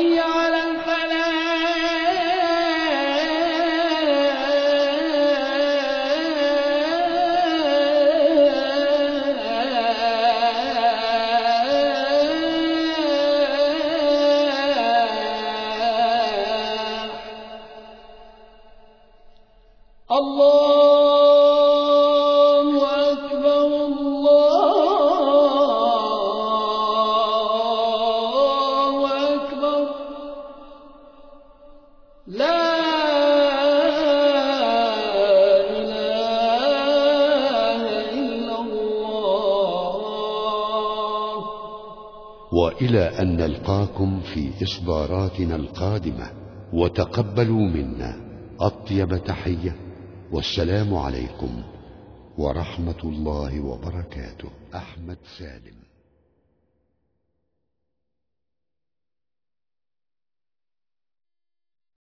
حي على الفلاح. الله لا إله إلا الله. وإلى أن نلقاكم في إصداراتنا القادمة وتقبلوا منا. أطيب تحية والسلام عليكم ورحمة الله وبركاته. أحمد سالم.